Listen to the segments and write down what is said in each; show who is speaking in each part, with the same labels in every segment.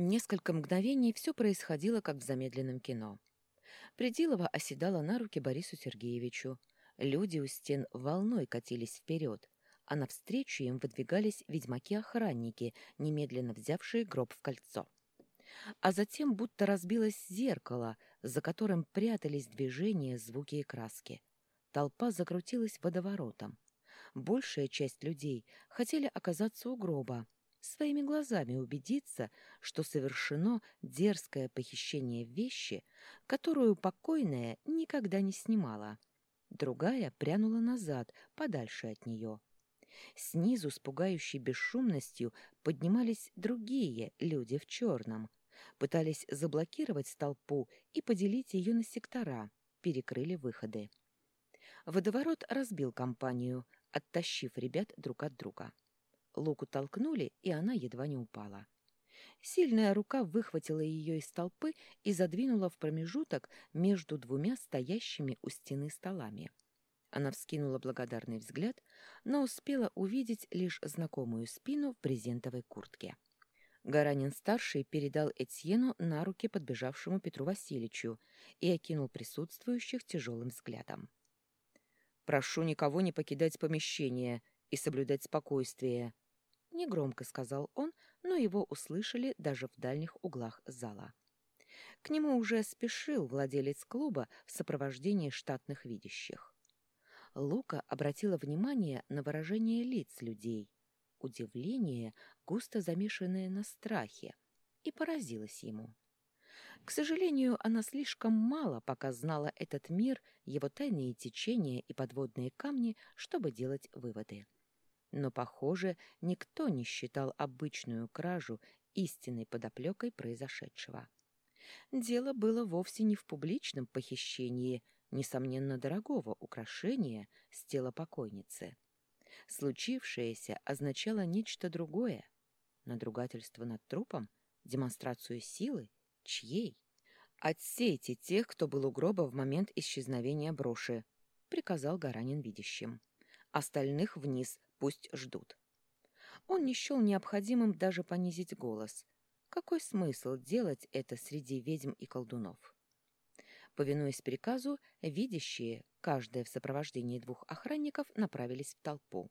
Speaker 1: Несколько мгновений все происходило, как в замедленном кино. Придилова оседала на руки Борису Сергеевичу. Люди у стен волной катились вперед, а навстречу им выдвигались ведьмаки-охранники, немедленно взявшие гроб в кольцо. А затем будто разбилось зеркало, за которым прятались движения, звуки и краски. Толпа закрутилась водоворотом. Большая часть людей хотели оказаться у гроба, своими глазами убедиться, что совершено дерзкое похищение вещи, которую покойная никогда не снимала. Другая прянула назад, подальше от нее. Снизу с пугающей бесшумностью поднимались другие люди в черном. Пытались заблокировать толпу и поделить ее на сектора, перекрыли выходы. Водоворот разбил компанию, оттащив ребят друг от друга. Луку толкнули, и она едва не упала. Сильная рука выхватила ее из толпы и задвинула в промежуток между двумя стоящими у стены столами. Она вскинула благодарный взгляд, но успела увидеть лишь знакомую спину в брезентовой куртке. Гаранин-старший передал Этьену на руки подбежавшему Петру Васильевичу и окинул присутствующих тяжелым взглядом. «Прошу никого не покидать помещение и соблюдать спокойствие», — негромко сказал он, но его услышали даже в дальних углах зала. К нему уже спешил владелец клуба в сопровождении штатных видящих. Лука обратила внимание на выражение лиц людей, удивление, густо замешанное на страхе, и поразилась ему. К сожалению, она слишком мало пока знала этот мир, его тайные течения и подводные камни, чтобы делать выводы. Но, похоже, никто не считал обычную кражу истинной подоплекой произошедшего. Дело было вовсе не в публичном похищении, несомненно, дорогого украшения с тела покойницы. Случившееся означало нечто другое. Надругательство над трупом, демонстрацию силы, чьей? «Отсейте тех, кто был у гроба в момент исчезновения броши», — приказал Гаранин видящим. «Остальных вниз, Пусть ждут. Он не счел необходимым даже понизить голос. Какой смысл делать это среди ведьм и колдунов? Повинуясь приказу, видящие, каждая в сопровождении двух охранников, направились в толпу.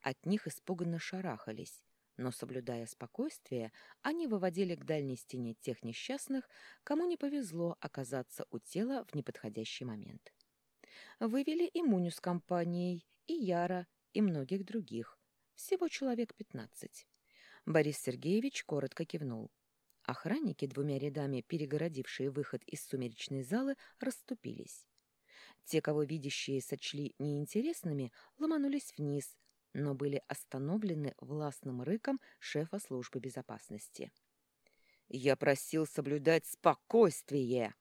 Speaker 1: От них испуганно шарахались, но, соблюдая спокойствие, они выводили к дальней стене тех несчастных, кому не повезло оказаться у тела в неподходящий момент. Вывели и Муню с компанией, и Яра, и многих других. Всего человек пятнадцать. Борис Сергеевич коротко кивнул. Охранники, двумя рядами перегородившие выход из сумеречной залы, расступились. Те, кого видящие сочли неинтересными, ломанулись вниз, но были остановлены властным рыком шефа службы безопасности. «Я просил соблюдать спокойствие!»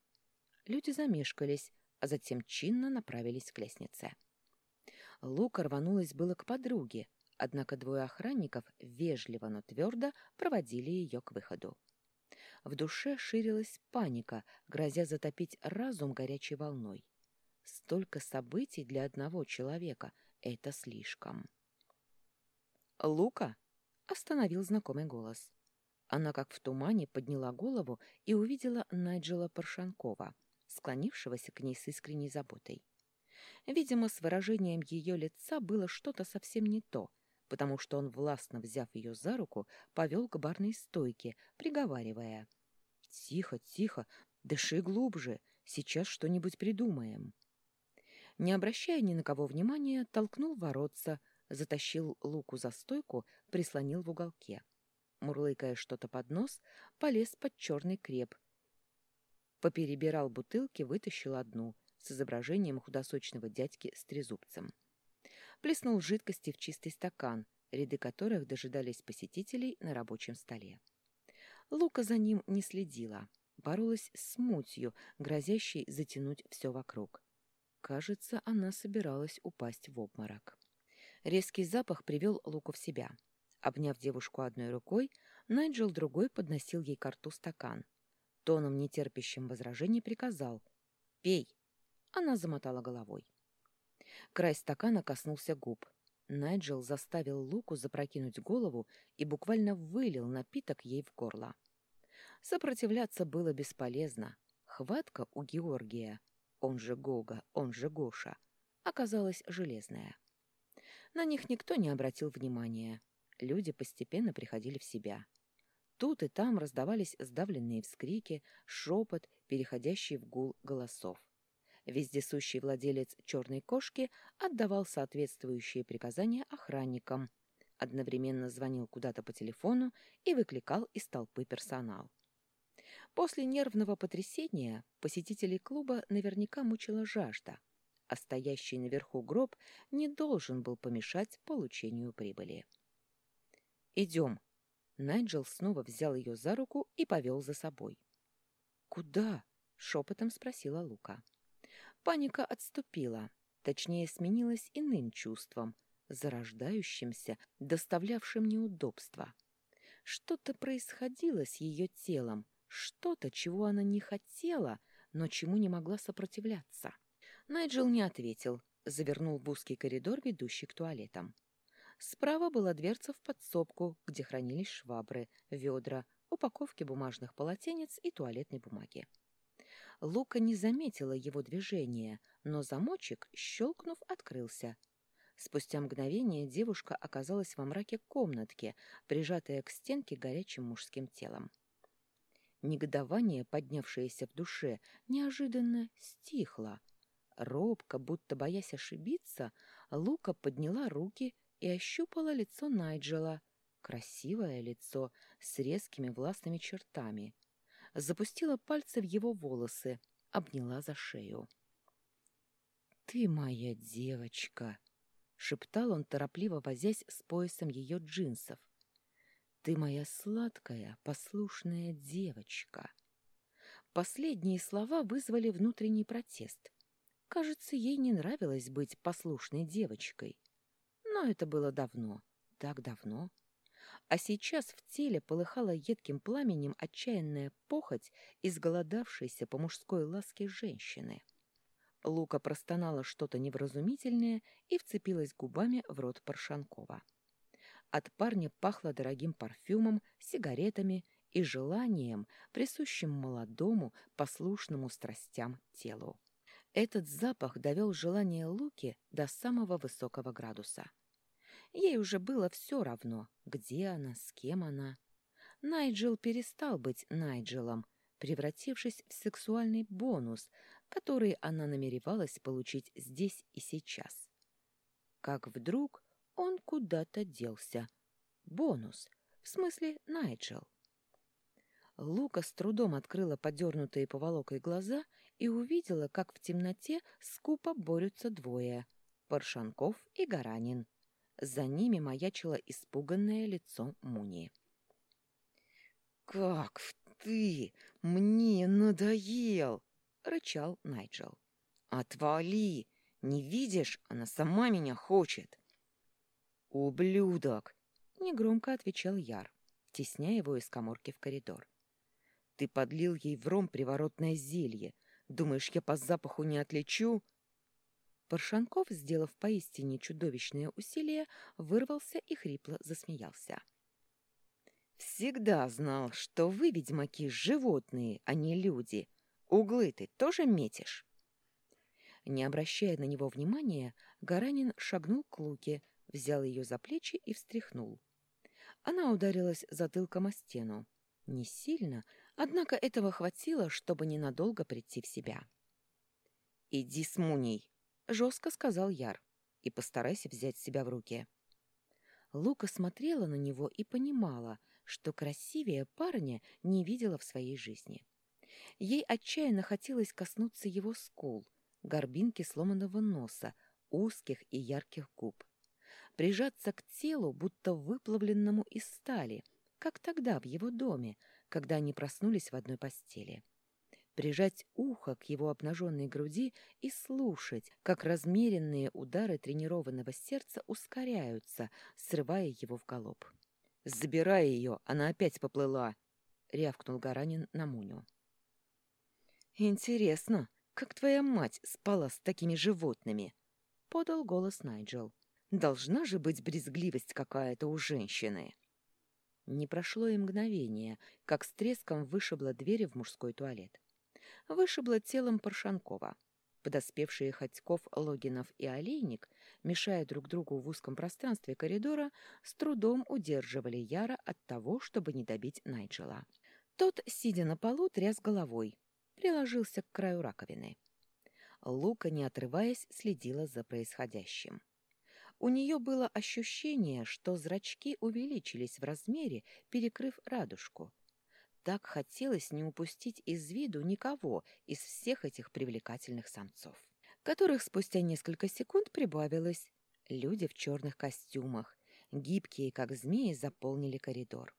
Speaker 1: Люди замешкались, а затем чинно направились к лестнице. Лука рванулась было к подруге, однако двое охранников вежливо, но твердо проводили ее к выходу. В душе ширилась паника, грозя затопить разум горячей волной. Столько событий для одного человека — это слишком. «Лука!» — остановил знакомый голос. Она, как в тумане, подняла голову и увидела Найджела Паршанкова, склонившегося к ней с искренней заботой. Видимо, с выражением ее лица было что-то совсем не то, потому что он, властно взяв ее за руку, повел к барной стойке, приговаривая. «Тихо, тихо, дыши глубже, сейчас что-нибудь придумаем». Не обращая ни на кого внимания, толкнул воротца, затащил луку за стойку, прислонил в уголке. Мурлыкая что-то под нос, полез под черный креп. Поперебирал бутылки, вытащил одну — с изображением худосочного дядьки с трезубцем. Плеснул жидкости в чистый стакан, ряды которых дожидались посетителей на рабочем столе. Лука за ним не следила, боролась с мутью, грозящей затянуть все вокруг. Кажется, она собиралась упасть в обморок. Резкий запах привел Луку в себя. Обняв девушку одной рукой, Найджел другой подносил ей к рту стакан. Тоном, нетерпящим возражений, приказал «Пей!» Она замотала головой. Край стакана коснулся губ. Найджел заставил Луку запрокинуть голову и буквально вылил напиток ей в горло. Сопротивляться было бесполезно. Хватка у Георгия, он же Гога, он же Гоша, оказалась железная. На них никто не обратил внимания. Люди постепенно приходили в себя. Тут и там раздавались сдавленные вскрики, шепот, переходящий в гул голосов. Вездесущий владелец черной кошки отдавал соответствующие приказания охранникам, одновременно звонил куда-то по телефону и выкликал из толпы персонал. После нервного потрясения посетителей клуба наверняка мучила жажда, а стоящий наверху гроб не должен был помешать получению прибыли. «Идем», Найджел снова взял ее за руку и повел за собой. «Куда?» — шепотом спросила Лука. Паника отступила, точнее, сменилась иным чувством, зарождающимся, доставлявшим неудобства. Что-то происходило с ее телом, что-то, чего она не хотела, но чему не могла сопротивляться. Найджел не ответил, завернул в узкий коридор, ведущий к туалетам. Справа была дверца в подсобку, где хранились швабры, ведра, упаковки бумажных полотенец и туалетной бумаги. Лука не заметила его движения, но замочек, щелкнув, открылся. Спустя мгновение девушка оказалась во мраке комнатки, прижатая к стенке горячим мужским телом. Негодование, поднявшееся в душе, неожиданно стихло. Робко, будто боясь ошибиться, Лука подняла руки и ощупала лицо Найджела. Красивое лицо с резкими властными чертами. Запустила пальцы в его волосы, обняла за шею. «Ты моя девочка!» — шептал он, торопливо возясь с поясом ее джинсов. «Ты моя сладкая, послушная девочка!» Последние слова вызвали внутренний протест. Кажется, ей не нравилось быть послушной девочкой. Но это было давно, так давно. А сейчас в теле полыхала едким пламенем отчаянная похоть изголодавшейся по мужской ласке женщины. Лука простонала что-то невразумительное и вцепилась губами в рот Паршанкова. От парня пахло дорогим парфюмом, сигаретами и желанием, присущим молодому, послушному страстям телу. Этот запах довел желание Луки до самого высокого градуса — Ей уже было все равно, где она, с кем она. Найджел перестал быть Найджелом, превратившись в сексуальный бонус, который она намеревалась получить здесь и сейчас. Как вдруг он куда-то делся. Бонус, в смысле Найджел. Лука с трудом открыла подернутые поволокой глаза и увидела, как в темноте скупо борются двое — Паршанков и Гаранин. За ними маячило испуганное лицо Муни.
Speaker 2: «Как ты? Мне надоел!» — рычал Найджел. «Отвали! Не видишь? Она сама меня хочет!» «Ублюдок!» — негромко отвечал Яр, тесняя его из коморки в коридор. «Ты подлил ей в ром приворотное зелье. Думаешь, я по запаху не отличу?»
Speaker 1: Паршанков, сделав поистине чудовищное усилие, вырвался и хрипло засмеялся.
Speaker 2: «Всегда знал, что вы, ведьмаки, животные, а не люди. Углы ты тоже метишь?»
Speaker 1: Не обращая на него внимания, Гаранин шагнул к Луке, взял ее за плечи и встряхнул. Она ударилась затылком о стену. Не сильно, однако этого хватило, чтобы ненадолго прийти в себя.
Speaker 2: «Иди с Муней!» — жестко сказал Яр. «И постарайся взять себя в руки».
Speaker 1: Лука смотрела на него и понимала, что красивее парня не видела в своей жизни. Ей отчаянно хотелось коснуться его скул, горбинки сломанного носа, узких и ярких губ. Прижаться к телу, будто выплавленному из стали, как тогда в его доме, когда они проснулись в одной постели. — прижать ухо к его обнаженной груди и слушать, как размеренные удары тренированного сердца ускоряются, срывая его в галоп.
Speaker 2: «Забирай ее, она опять поплыла!» — рявкнул Гаранин на Муню. «Интересно, как твоя мать спала с такими животными?» — подал голос Найджел. «Должна же быть брезгливость какая-то у женщины».
Speaker 1: Не прошло и мгновение, как с треском вышибла дверь в мужской туалет. Вышибла телом Паршанкова. Подоспевшие Ходьков, Логинов и Олейник, мешая друг другу в узком пространстве коридора, с трудом удерживали Яра от того, чтобы не добить Найджела. Тот, сидя на полу, тряс головой, приложился к краю раковины. Лука, не отрываясь, следила за происходящим. У нее было ощущение, что зрачки увеличились в размере, перекрыв радужку. Так хотелось не упустить из виду никого из всех этих привлекательных самцов, которых спустя несколько секунд прибавилось. Люди в черных костюмах, гибкие, как змеи, заполнили коридор.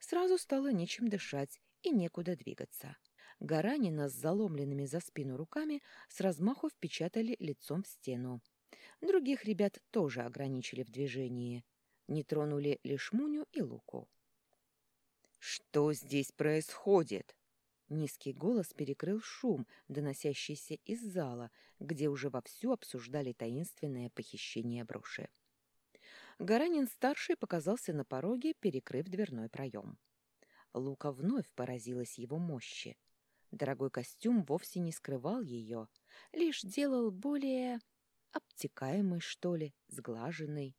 Speaker 1: Сразу стало нечем дышать и некуда двигаться. Гаранина с заломленными за спину руками с размаху впечатали лицом в стену. Других ребят тоже ограничили в движении. Не тронули лишь Муню и Луку.
Speaker 2: «Что здесь происходит?» Низкий голос перекрыл шум, доносящийся из зала, где уже вовсю обсуждали таинственное похищение броши.
Speaker 1: Гаранин-старший показался на пороге, перекрыв дверной проем. Лука вновь поразилась его мощи. Дорогой костюм вовсе не скрывал ее, лишь делал более обтекаемый, что ли, сглаженный.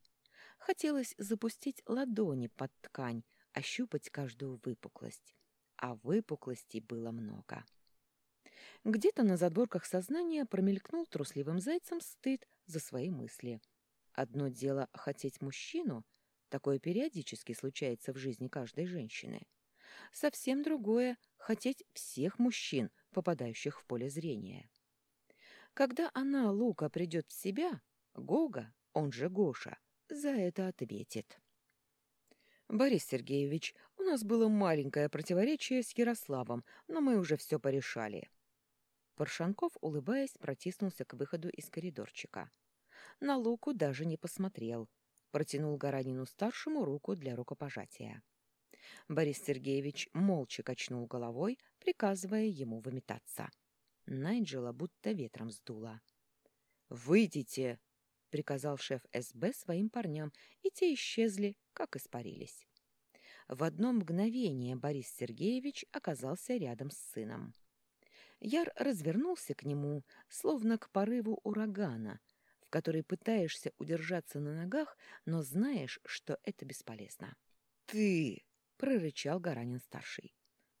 Speaker 1: Хотелось запустить ладони под ткань, ощупать каждую выпуклость. А выпуклостей было много. Где-то на задворках сознания промелькнул трусливым зайцем стыд за свои мысли. Одно дело хотеть мужчину, такое периодически случается в жизни каждой женщины. Совсем другое — хотеть всех мужчин, попадающих в поле зрения. Когда она, Лука, придет в себя, Гога, он же Гоша, за это ответит. «Борис Сергеевич, у нас было маленькое противоречие с Ярославом, но мы уже все порешали». Паршанков, улыбаясь, протиснулся к выходу из коридорчика. На Луку даже не посмотрел. Протянул Гаранину-старшему руку для рукопожатия. Борис Сергеевич молча качнул головой, приказывая ему выметаться. Найджела будто ветром сдуло. «Выйдите!» — приказал шеф СБ своим парням, и те исчезли, как испарились. В одно мгновение Борис Сергеевич оказался рядом с сыном. Яр развернулся к нему, словно к порыву урагана, в который пытаешься удержаться на ногах, но знаешь, что это бесполезно.
Speaker 2: «Ты!» — прорычал Гаранин-старший.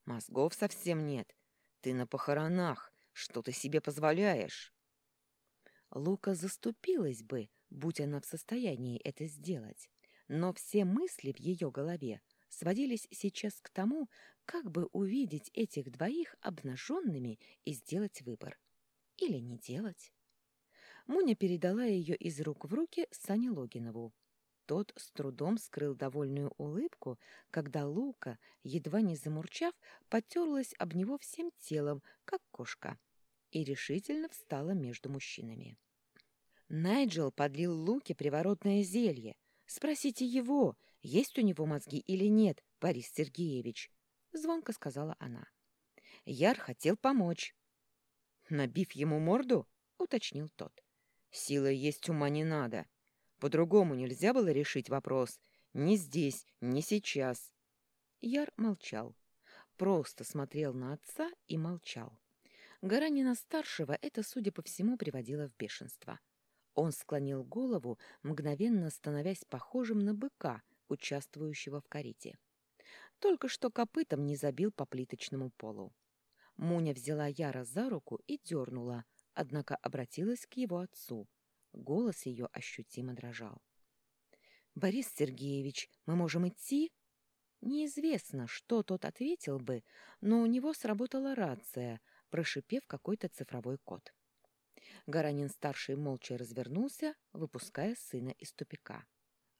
Speaker 2: «Мозгов совсем нет. Ты на похоронах. Что ты себе позволяешь?»
Speaker 1: Лука заступилась бы, будь она в состоянии это сделать, но все мысли в ее голове сводились сейчас к тому, как бы увидеть этих двоих обнаженными и сделать выбор. Или не делать. Муня передала ее из рук в руки Сане Логинову. Тот с трудом скрыл довольную улыбку, когда Лука, едва не замурчав, потерлась об него всем телом, как кошка и решительно встала между мужчинами. Найджел подлил Луке приворотное зелье. Спросите его, есть у него мозги или нет, Борис Сергеевич, — звонко сказала она. Яр хотел помочь.
Speaker 2: Набив ему морду, — уточнил тот. Сила есть ума не надо. По-другому нельзя было решить вопрос. Ни здесь, ни сейчас.
Speaker 1: Яр молчал. Просто смотрел на отца и молчал. Гаранина-старшего это, судя по всему, приводило в бешенство. Он склонил голову, мгновенно становясь похожим на быка, участвующего в карите. Только что копытом не забил по плиточному полу. Муня взяла Яра за руку и дернула, однако обратилась к его отцу. Голос ее ощутимо дрожал. «Борис Сергеевич, мы можем идти?» Неизвестно, что тот ответил бы, но у него сработала рация — прошипев какой-то цифровой код. Гаранин-старший молча развернулся, выпуская сына из тупика.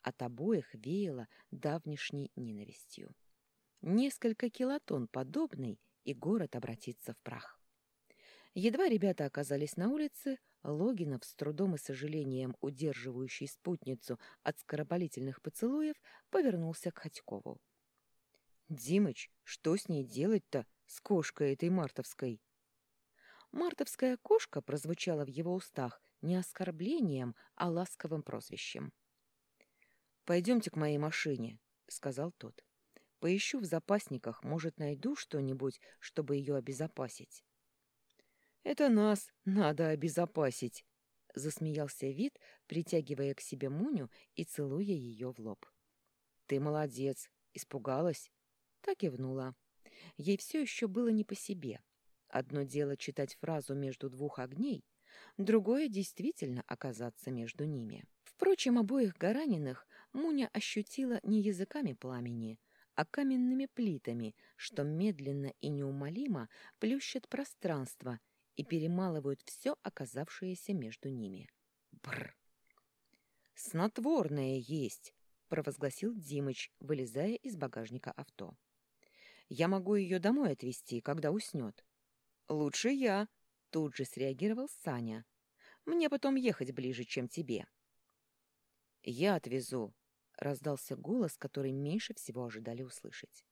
Speaker 1: От обоих веяло давнишней ненавистью. Несколько килотон подобной, и город обратится в прах. Едва ребята оказались на улице, Логинов, с трудом и сожалением удерживающий спутницу от скоропалительных поцелуев, повернулся к Ходькову.
Speaker 2: «Димыч, что с ней делать-то, с кошкой этой мартовской?»
Speaker 1: Мартовская кошка прозвучала в его устах не оскорблением, а ласковым прозвищем.
Speaker 2: «Пойдемте к моей машине», — сказал тот. Поищу в запасниках, может, найду что-нибудь, чтобы ее обезопасить. «Это нас надо обезопасить», — засмеялся вид, притягивая к себе Муню и целуя ее в лоб. «Ты молодец, испугалась?» Так и внула. Ей все еще было не по себе. Одно дело читать фразу между двух огней, другое действительно оказаться между ними. Впрочем, обоих гораненных Муня ощутила не языками пламени, а каменными плитами, что медленно и неумолимо плющат пространство и перемалывают все оказавшееся между ними. Бр! «Снотворное есть!» — провозгласил Димыч, вылезая из багажника авто. «Я могу ее домой отвезти, когда уснет». «Лучше я!» — тут же среагировал Саня. «Мне потом ехать ближе, чем тебе». «Я отвезу», — раздался голос, который меньше всего ожидали услышать.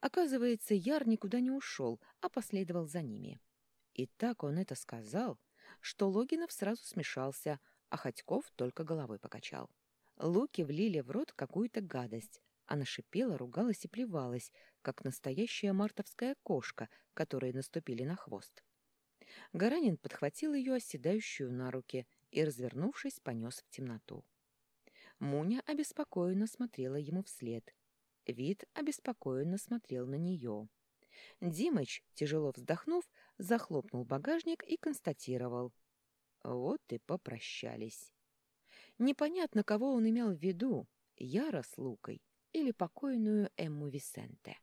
Speaker 2: Оказывается, Яр никуда не ушел, а последовал за ними. И так он это сказал, что Логинов сразу смешался, а Ходьков только головой покачал. Луки влили в рот какую-то гадость. Она шипела, ругалась и плевалась, как настоящая мартовская кошка, которой наступили на хвост. Гаранин подхватил ее оседающую на руки и, развернувшись, понес в темноту. Муня обеспокоенно смотрела ему вслед. Вид обеспокоенно смотрел на нее. Димыч, тяжело вздохнув, захлопнул багажник и констатировал. Вот и попрощались. Непонятно, кого он имел в виду, Яра с Лукой или покойную Эмму Висенте.